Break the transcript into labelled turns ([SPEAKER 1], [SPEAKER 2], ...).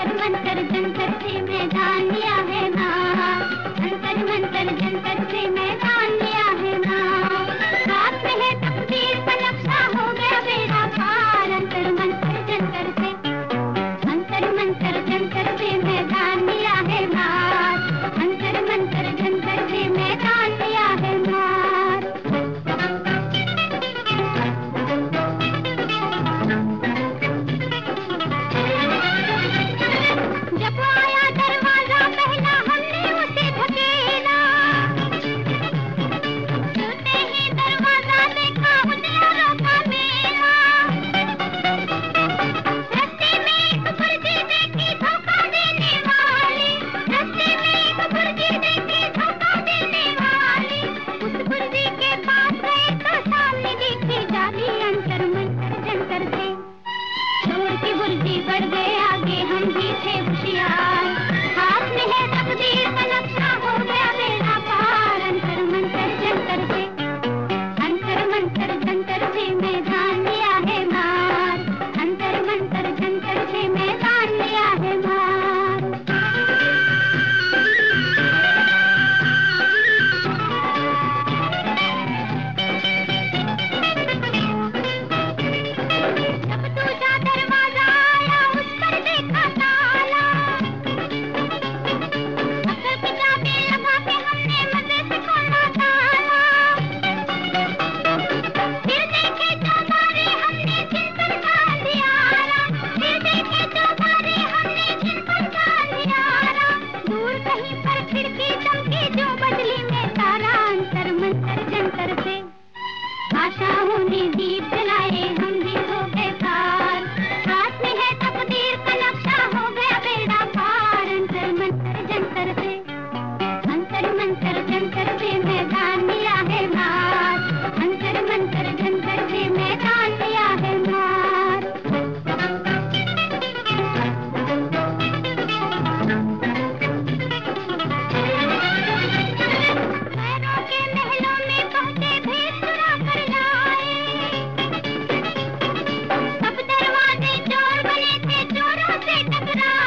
[SPEAKER 1] मंत्र मंत्र जंतर से मैदान दिया फर्जी बढ़ गए आगे हम भी थे होशियार। निधि जोरों से टकरा